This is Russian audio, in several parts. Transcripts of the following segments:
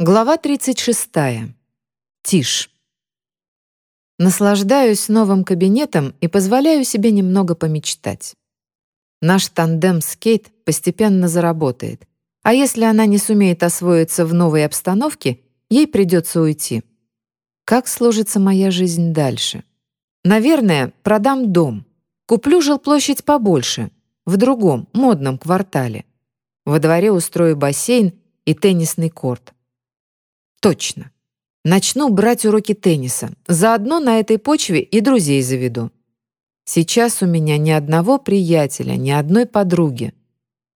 Глава 36. Тишь. Наслаждаюсь новым кабинетом и позволяю себе немного помечтать. Наш тандем с Кейт постепенно заработает, а если она не сумеет освоиться в новой обстановке, ей придется уйти. Как сложится моя жизнь дальше? Наверное, продам дом. Куплю жилплощадь побольше, в другом, модном квартале. Во дворе устрою бассейн и теннисный корт. Точно. Начну брать уроки тенниса. Заодно на этой почве и друзей заведу. Сейчас у меня ни одного приятеля, ни одной подруги.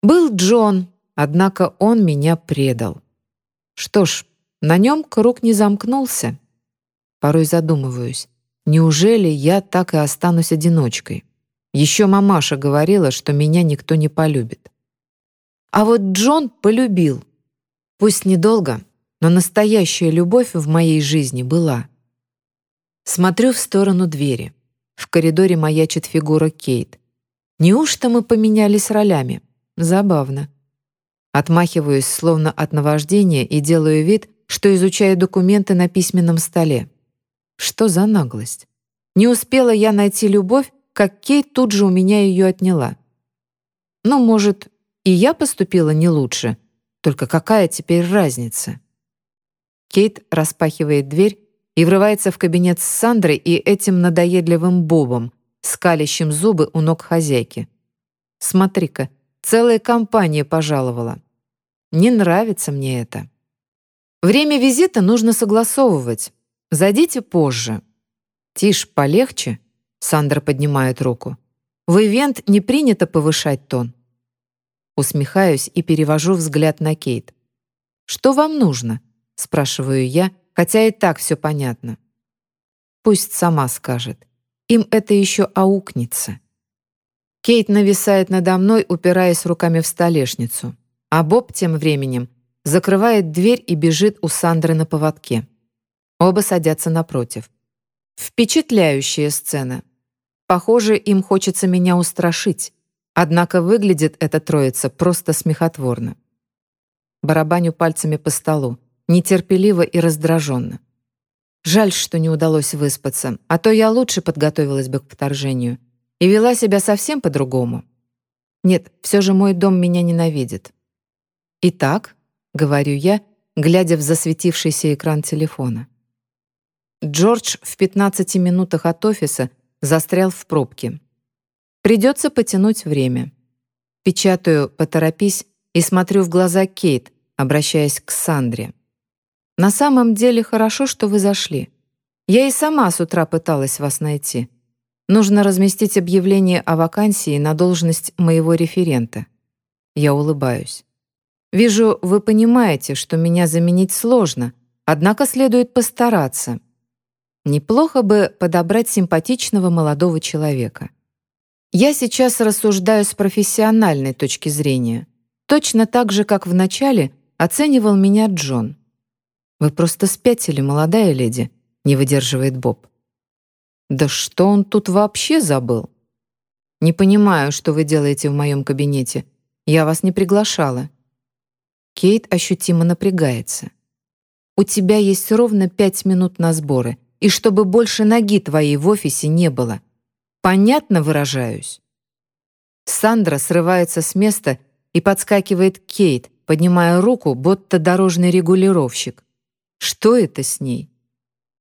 Был Джон, однако он меня предал. Что ж, на нем круг не замкнулся. Порой задумываюсь, неужели я так и останусь одиночкой? Еще мамаша говорила, что меня никто не полюбит. А вот Джон полюбил. Пусть недолго, но настоящая любовь в моей жизни была. Смотрю в сторону двери. В коридоре маячит фигура Кейт. Неужто мы поменялись ролями? Забавно. Отмахиваюсь, словно от наваждения, и делаю вид, что изучаю документы на письменном столе. Что за наглость? Не успела я найти любовь, как Кейт тут же у меня ее отняла. Ну, может, и я поступила не лучше, только какая теперь разница? Кейт распахивает дверь и врывается в кабинет с Сандрой и этим надоедливым Бобом, скалящим зубы у ног хозяйки. «Смотри-ка, целая компания пожаловала. Не нравится мне это. Время визита нужно согласовывать. Зайдите позже». «Тише, полегче», — Сандра поднимает руку. «В ивент не принято повышать тон». Усмехаюсь и перевожу взгляд на Кейт. «Что вам нужно?» — спрашиваю я, хотя и так все понятно. Пусть сама скажет. Им это еще аукнется. Кейт нависает надо мной, упираясь руками в столешницу, а Боб тем временем закрывает дверь и бежит у Сандры на поводке. Оба садятся напротив. Впечатляющая сцена. Похоже, им хочется меня устрашить, однако выглядит эта троица просто смехотворно. Барабаню пальцами по столу нетерпеливо и раздраженно. Жаль, что не удалось выспаться, а то я лучше подготовилась бы к вторжению и вела себя совсем по-другому. Нет, все же мой дом меня ненавидит. «Итак», — говорю я, глядя в засветившийся экран телефона. Джордж в 15 минутах от офиса застрял в пробке. Придется потянуть время. Печатаю «поторопись» и смотрю в глаза Кейт, обращаясь к Сандре. На самом деле хорошо, что вы зашли. Я и сама с утра пыталась вас найти. Нужно разместить объявление о вакансии на должность моего референта. Я улыбаюсь. Вижу, вы понимаете, что меня заменить сложно, однако следует постараться. Неплохо бы подобрать симпатичного молодого человека. Я сейчас рассуждаю с профессиональной точки зрения, точно так же, как в начале оценивал меня Джон. «Вы просто спятили, молодая леди», — не выдерживает Боб. «Да что он тут вообще забыл?» «Не понимаю, что вы делаете в моем кабинете. Я вас не приглашала». Кейт ощутимо напрягается. «У тебя есть ровно пять минут на сборы, и чтобы больше ноги твоей в офисе не было. Понятно выражаюсь?» Сандра срывается с места и подскакивает Кейт, поднимая руку, будто дорожный регулировщик. Что это с ней?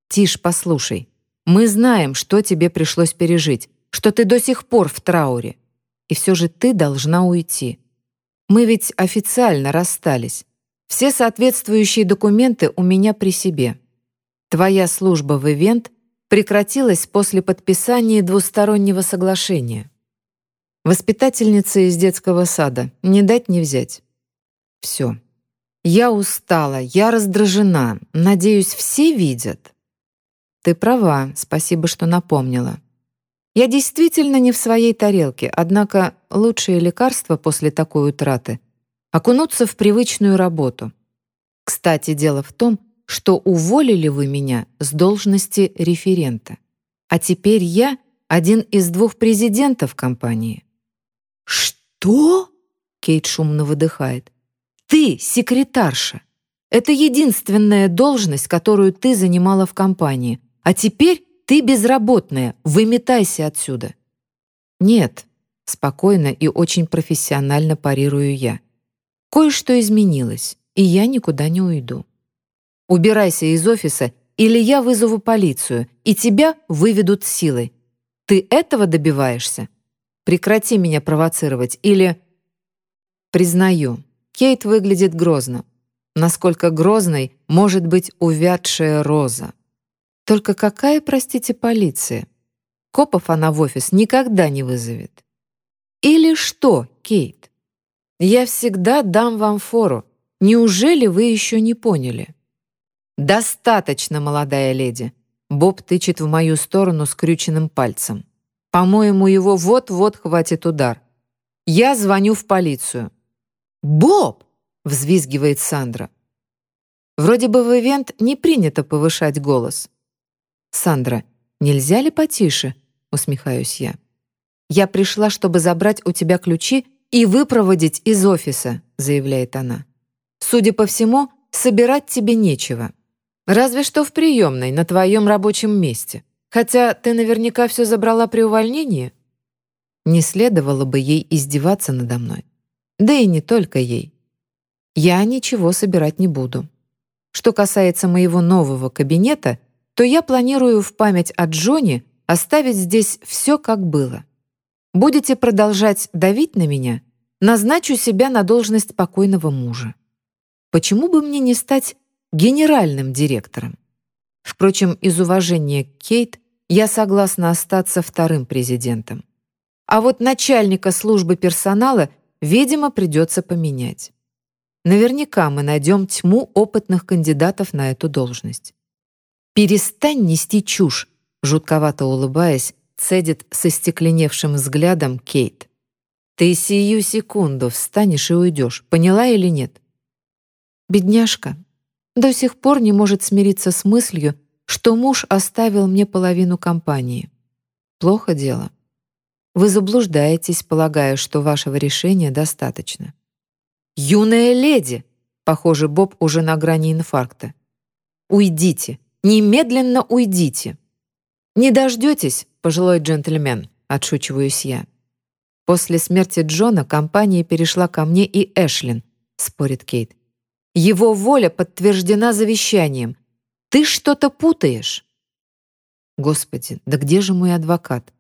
Тише, послушай. Мы знаем, что тебе пришлось пережить, что ты до сих пор в трауре. И все же ты должна уйти. Мы ведь официально расстались. Все соответствующие документы у меня при себе. Твоя служба в ивент прекратилась после подписания двустороннего соглашения. Воспитательница из детского сада. Не дать не взять. Все. Я устала, я раздражена. Надеюсь, все видят. Ты права, спасибо, что напомнила. Я действительно не в своей тарелке, однако лучшее лекарство после такой утраты — окунуться в привычную работу. Кстати, дело в том, что уволили вы меня с должности референта. А теперь я один из двух президентов компании. «Что?» — Кейт шумно выдыхает. Ты секретарша. Это единственная должность, которую ты занимала в компании. А теперь ты безработная, выметайся отсюда». «Нет», — спокойно и очень профессионально парирую я. «Кое-что изменилось, и я никуда не уйду. Убирайся из офиса, или я вызову полицию, и тебя выведут силой. Ты этого добиваешься? Прекрати меня провоцировать, или...» Признаю, Кейт выглядит грозно. Насколько грозной может быть увядшая роза. Только какая, простите, полиция? Копов она в офис никогда не вызовет. Или что, Кейт? Я всегда дам вам фору. Неужели вы еще не поняли? Достаточно, молодая леди. Боб тычет в мою сторону скрюченным пальцем. По-моему, его вот-вот хватит удар. Я звоню в полицию. «Боб!» — взвизгивает Сандра. Вроде бы в ивент не принято повышать голос. «Сандра, нельзя ли потише?» — усмехаюсь я. «Я пришла, чтобы забрать у тебя ключи и выпроводить из офиса», — заявляет она. «Судя по всему, собирать тебе нечего. Разве что в приемной, на твоем рабочем месте. Хотя ты наверняка все забрала при увольнении». Не следовало бы ей издеваться надо мной. Да и не только ей. Я ничего собирать не буду. Что касается моего нового кабинета, то я планирую в память о Джоне оставить здесь все как было. Будете продолжать давить на меня, назначу себя на должность покойного мужа. Почему бы мне не стать генеральным директором? Впрочем, из уважения к Кейт я согласна остаться вторым президентом. А вот начальника службы персонала, видимо, придется поменять. Наверняка мы найдем тьму опытных кандидатов на эту должность. «Перестань нести чушь», жутковато улыбаясь, цедит со стекленевшим взглядом Кейт. «Ты сию секунду встанешь и уйдешь, поняла или нет?» Бедняжка до сих пор не может смириться с мыслью, что муж оставил мне половину компании. Плохо дело. Вы заблуждаетесь, полагая, что вашего решения достаточно. «Юная леди!» Похоже, Боб уже на грани инфаркта. «Уйдите! Немедленно уйдите!» «Не дождетесь, пожилой джентльмен», — отшучиваюсь я. «После смерти Джона компания перешла ко мне и Эшлин», — спорит Кейт. «Его воля подтверждена завещанием. Ты что-то путаешь». Господи, да где же мой адвокат?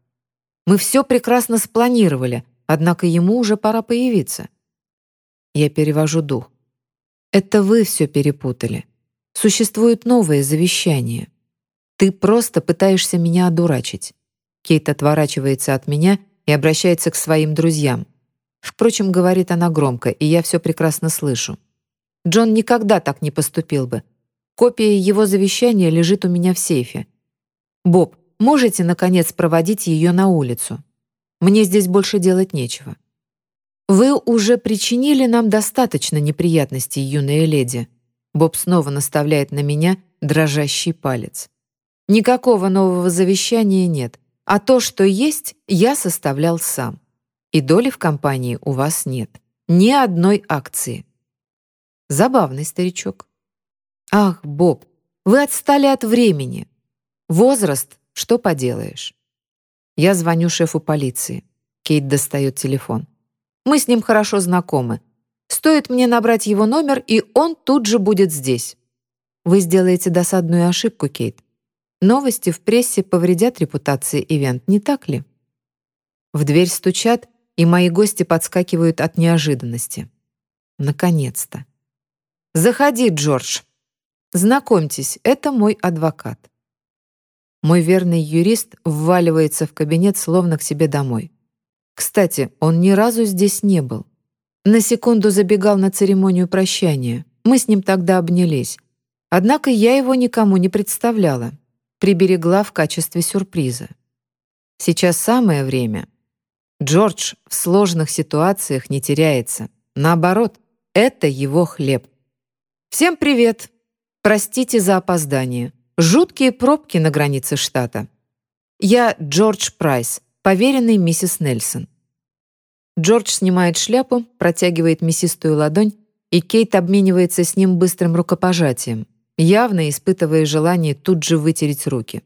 Мы все прекрасно спланировали, однако ему уже пора появиться. Я перевожу дух. Это вы все перепутали. Существует новое завещание. Ты просто пытаешься меня одурачить. Кейт отворачивается от меня и обращается к своим друзьям. Впрочем, говорит она громко, и я все прекрасно слышу. Джон никогда так не поступил бы. Копия его завещания лежит у меня в сейфе. Боб, можете, наконец, проводить ее на улицу? Мне здесь больше делать нечего. Вы уже причинили нам достаточно неприятностей, юная леди. Боб снова наставляет на меня дрожащий палец. Никакого нового завещания нет, а то, что есть, я составлял сам. И доли в компании у вас нет. Ни одной акции. Забавный старичок. Ах, Боб, вы отстали от времени. Возраст, что поделаешь. Я звоню шефу полиции. Кейт достает телефон. Мы с ним хорошо знакомы. Стоит мне набрать его номер, и он тут же будет здесь. Вы сделаете досадную ошибку, Кейт. Новости в прессе повредят репутации ивент, не так ли? В дверь стучат, и мои гости подскакивают от неожиданности. Наконец-то. «Заходи, Джордж. Знакомьтесь, это мой адвокат». Мой верный юрист вваливается в кабинет словно к себе домой. Кстати, он ни разу здесь не был. На секунду забегал на церемонию прощания. Мы с ним тогда обнялись. Однако я его никому не представляла приберегла в качестве сюрприза. Сейчас самое время. Джордж в сложных ситуациях не теряется. Наоборот, это его хлеб. Всем привет. Простите за опоздание. Жуткие пробки на границе штата. Я Джордж Прайс, поверенный миссис Нельсон. Джордж снимает шляпу, протягивает мясистую ладонь и Кейт обменивается с ним быстрым рукопожатием, явно испытывая желание тут же вытереть руки.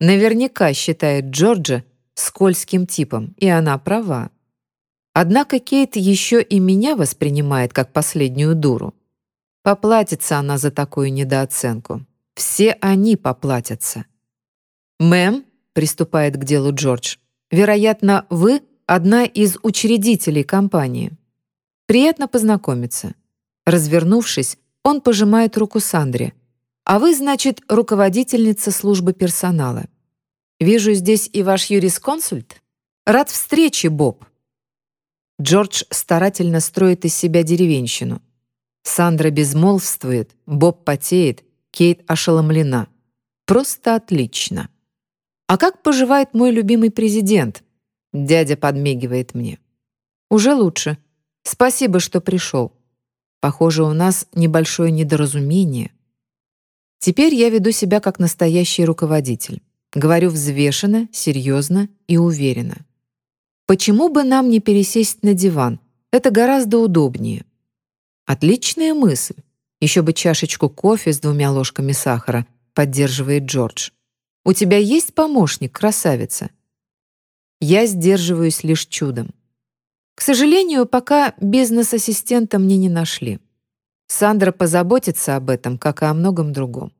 Наверняка считает Джорджа скользким типом, и она права. Однако Кейт еще и меня воспринимает как последнюю дуру. Поплатится она за такую недооценку. Все они поплатятся. «Мэм», — приступает к делу Джордж, «вероятно, вы одна из учредителей компании. Приятно познакомиться». Развернувшись, он пожимает руку Сандре. «А вы, значит, руководительница службы персонала. Вижу здесь и ваш юрисконсульт. Рад встрече, Боб». Джордж старательно строит из себя деревенщину. Сандра безмолвствует, Боб потеет, Кейт ошеломлена. Просто отлично. «А как поживает мой любимый президент?» Дядя подмигивает мне. «Уже лучше. Спасибо, что пришел. Похоже, у нас небольшое недоразумение. Теперь я веду себя как настоящий руководитель. Говорю взвешенно, серьезно и уверенно. Почему бы нам не пересесть на диван? Это гораздо удобнее. Отличная мысль. Еще бы чашечку кофе с двумя ложками сахара, поддерживает Джордж. У тебя есть помощник, красавица? Я сдерживаюсь лишь чудом. К сожалению, пока бизнес-ассистента мне не нашли. Сандра позаботится об этом, как и о многом другом.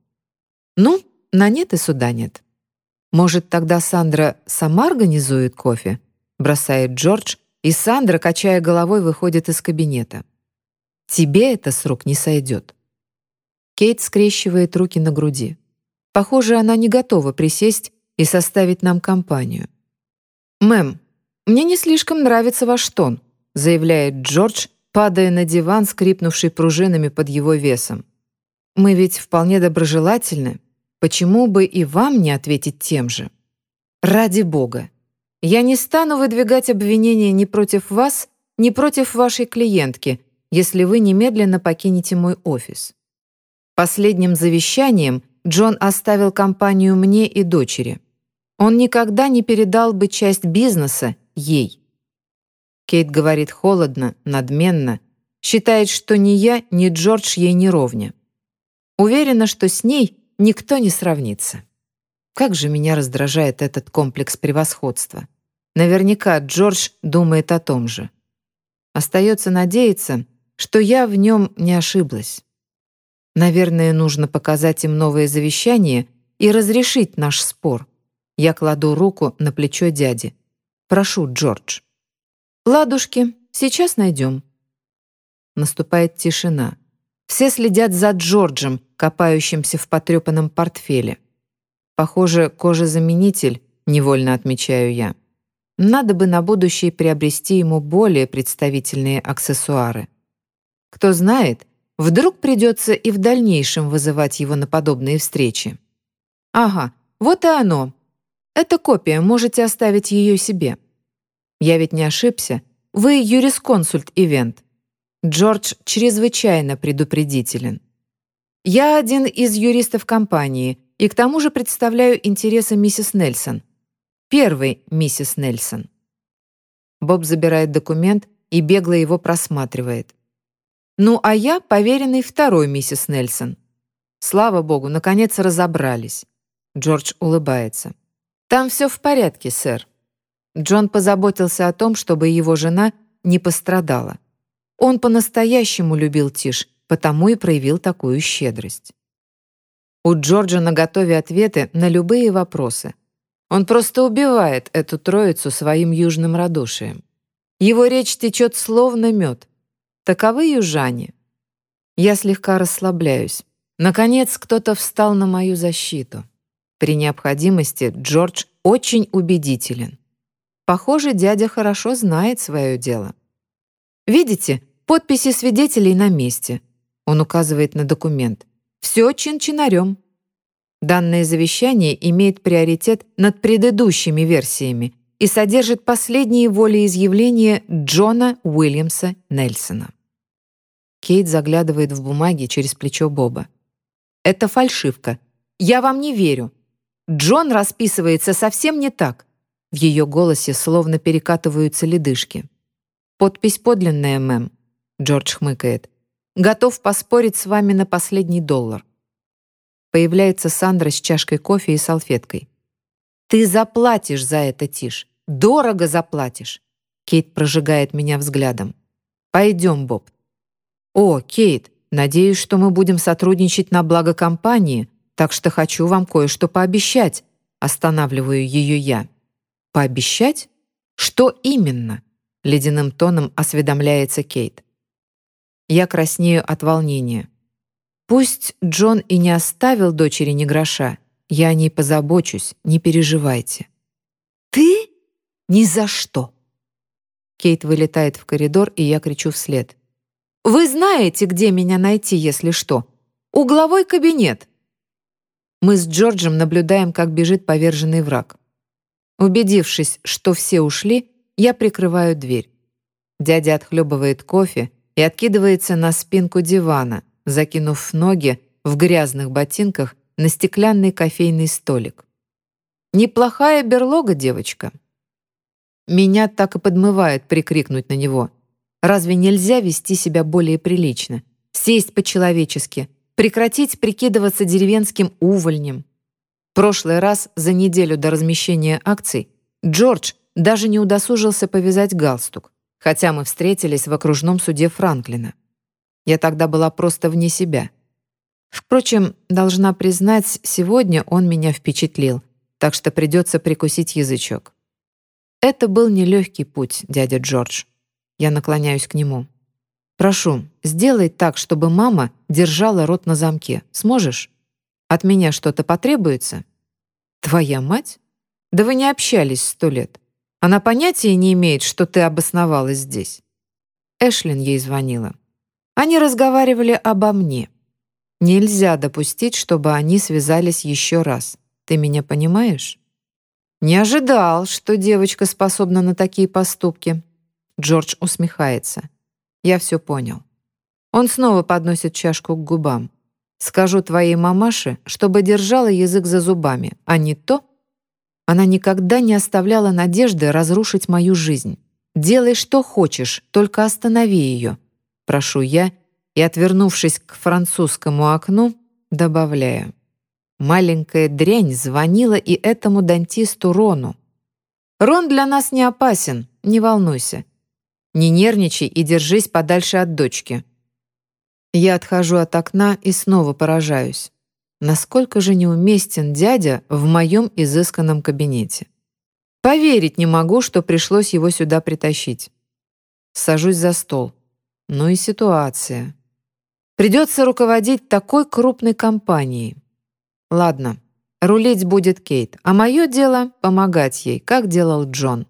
Ну, на нет и суда нет. Может, тогда Сандра сама организует кофе? Бросает Джордж, и Сандра, качая головой, выходит из кабинета. Тебе это с рук не сойдет. Кейт скрещивает руки на груди. Похоже, она не готова присесть и составить нам компанию. «Мэм, мне не слишком нравится ваш тон», заявляет Джордж, падая на диван, скрипнувший пружинами под его весом. «Мы ведь вполне доброжелательны. Почему бы и вам не ответить тем же? Ради бога. Я не стану выдвигать обвинения ни против вас, ни против вашей клиентки, если вы немедленно покинете мой офис. Последним завещанием Джон оставил компанию мне и дочери. Он никогда не передал бы часть бизнеса ей. Кейт говорит холодно, надменно, считает, что ни я, ни Джордж ей не ровня. Уверена, что с ней никто не сравнится. Как же меня раздражает этот комплекс превосходства. Наверняка Джордж думает о том же. Остается надеяться, что я в нем не ошиблась. Наверное, нужно показать им новое завещание и разрешить наш спор. Я кладу руку на плечо дяди. Прошу, Джордж. Ладушки, сейчас найдем. Наступает тишина. Все следят за Джорджем, копающимся в потрепанном портфеле. Похоже, кожезаменитель, невольно отмечаю я. Надо бы на будущее приобрести ему более представительные аксессуары. Кто знает, вдруг придется и в дальнейшем вызывать его на подобные встречи. Ага, вот и оно. Это копия, можете оставить ее себе. Я ведь не ошибся. Вы юрисконсульт ивент. Джордж чрезвычайно предупредителен. Я один из юристов компании и к тому же представляю интересы миссис Нельсон. Первый миссис Нельсон. Боб забирает документ и бегло его просматривает. Ну, а я поверенный второй миссис Нельсон. Слава богу, наконец разобрались. Джордж улыбается. Там все в порядке, сэр. Джон позаботился о том, чтобы его жена не пострадала. Он по-настоящему любил Тиш, потому и проявил такую щедрость. У Джорджа наготове ответы на любые вопросы. Он просто убивает эту троицу своим южным радушием. Его речь течет словно мед. Таковы южане. Я слегка расслабляюсь. Наконец, кто-то встал на мою защиту. При необходимости Джордж очень убедителен. Похоже, дядя хорошо знает свое дело. Видите, подписи свидетелей на месте. Он указывает на документ. Все чин-чинарем. Данное завещание имеет приоритет над предыдущими версиями и содержит последние волеизъявления Джона Уильямса Нельсона. Кейт заглядывает в бумаги через плечо Боба. «Это фальшивка. Я вам не верю. Джон расписывается совсем не так». В ее голосе словно перекатываются ледышки. «Подпись подлинная, мэм», — Джордж хмыкает. готов поспорить с вами на последний доллар. Появляется Сандра с чашкой кофе и салфеткой. «Ты заплатишь за это, Тиш. Дорого заплатишь!» Кейт прожигает меня взглядом. «Пойдем, Боб». «О, Кейт, надеюсь, что мы будем сотрудничать на благо компании, так что хочу вам кое-что пообещать», останавливаю ее я. «Пообещать? Что именно?» ледяным тоном осведомляется Кейт. Я краснею от волнения. Пусть Джон и не оставил дочери ни гроша, я о ней позабочусь, не переживайте. «Ты? Ни за что!» Кейт вылетает в коридор, и я кричу вслед. «Вы знаете, где меня найти, если что? Угловой кабинет!» Мы с Джорджем наблюдаем, как бежит поверженный враг. Убедившись, что все ушли, я прикрываю дверь. Дядя отхлебывает кофе и откидывается на спинку дивана, закинув ноги в грязных ботинках на стеклянный кофейный столик. «Неплохая берлога, девочка». Меня так и подмывает прикрикнуть на него. Разве нельзя вести себя более прилично? Сесть по-человечески, прекратить прикидываться деревенским увольнем. Прошлый раз за неделю до размещения акций Джордж даже не удосужился повязать галстук, хотя мы встретились в окружном суде Франклина. Я тогда была просто вне себя. Впрочем, должна признать, сегодня он меня впечатлил, так что придется прикусить язычок. Это был нелегкий путь, дядя Джордж. Я наклоняюсь к нему. «Прошу, сделай так, чтобы мама держала рот на замке. Сможешь? От меня что-то потребуется?» «Твоя мать? Да вы не общались сто лет. Она понятия не имеет, что ты обосновалась здесь. Эшлин ей звонила. Они разговаривали обо мне. Нельзя допустить, чтобы они связались еще раз. Ты меня понимаешь? Не ожидал, что девочка способна на такие поступки. Джордж усмехается. Я все понял. Он снова подносит чашку к губам. Скажу твоей мамаше, чтобы держала язык за зубами, а не то, она никогда не оставляла надежды разрушить мою жизнь. «Делай, что хочешь, только останови ее», — прошу я, и, отвернувшись к французскому окну, добавляю. Маленькая дрянь звонила и этому дантисту Рону. «Рон для нас не опасен, не волнуйся. Не нервничай и держись подальше от дочки». Я отхожу от окна и снова поражаюсь. Насколько же неуместен дядя в моем изысканном кабинете. Поверить не могу, что пришлось его сюда притащить. Сажусь за стол. Ну и ситуация. Придется руководить такой крупной компанией. Ладно, рулить будет Кейт, а мое дело — помогать ей, как делал Джон.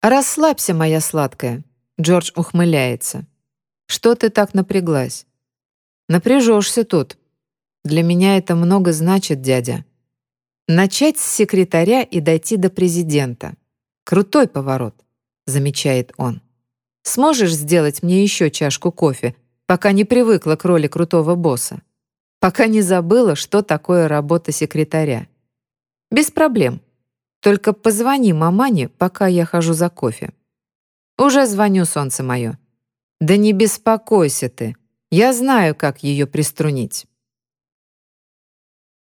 «Расслабься, моя сладкая», — Джордж ухмыляется. «Что ты так напряглась?» «Напряжешься тут», для меня это много значит, дядя. Начать с секретаря и дойти до президента. Крутой поворот, замечает он. Сможешь сделать мне еще чашку кофе, пока не привыкла к роли крутого босса? Пока не забыла, что такое работа секретаря. Без проблем. Только позвони мамане, пока я хожу за кофе. Уже звоню, солнце мое. Да не беспокойся ты. Я знаю, как ее приструнить.